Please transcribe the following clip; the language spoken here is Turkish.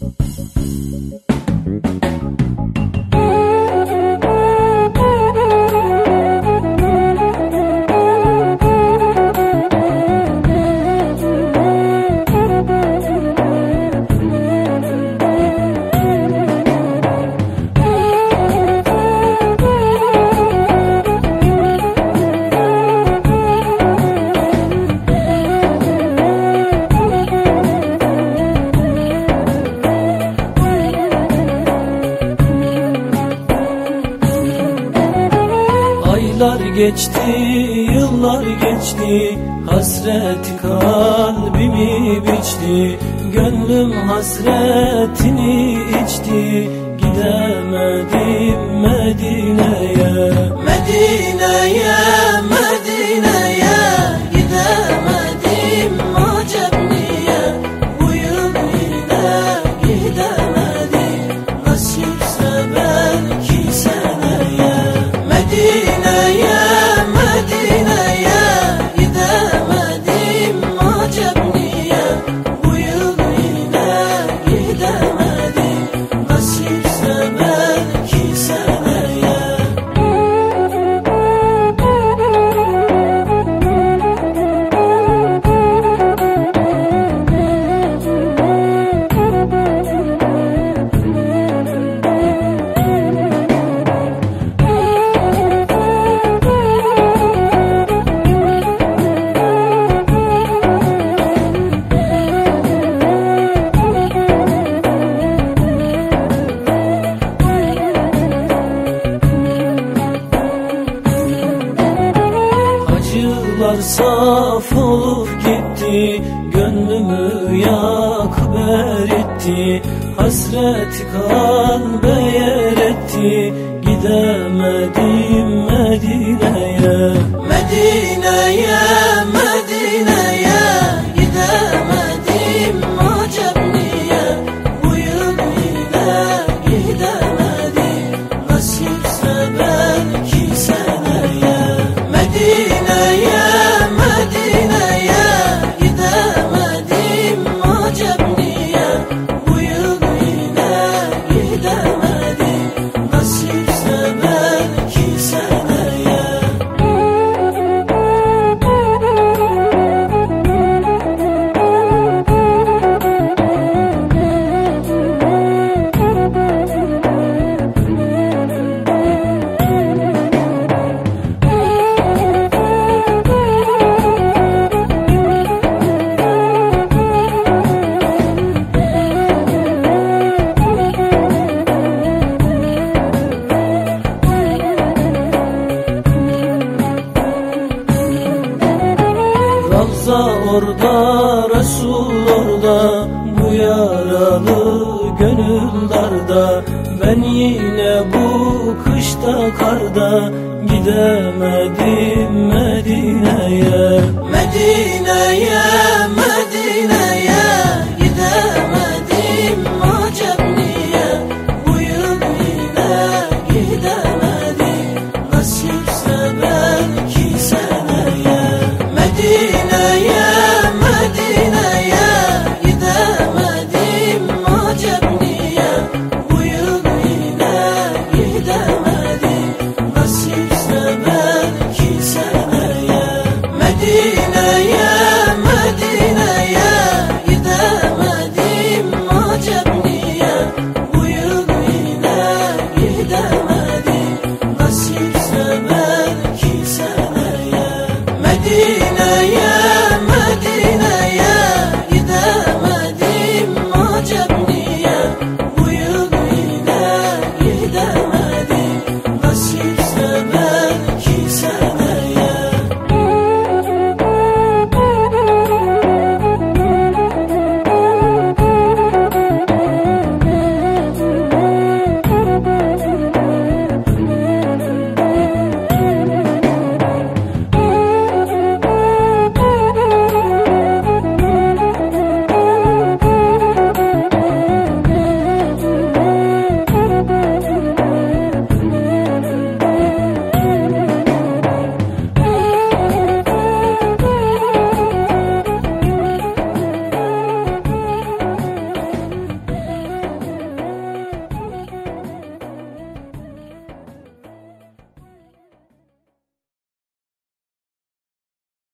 Thank you. Geçti, yıllar geçti. Hasreti kalbimi biçti. Gönlüm hasretini içti. Gidemedim Medine'ye, Medine'ye gitti Gönlümü yakıp eritti Hasret kalbe yer etti Gidemedim Medine'ye Medine'ye, Medine'ye orada, Resul orada Bu yaralı gönül darda Ben yine bu kışta karda Gidemedim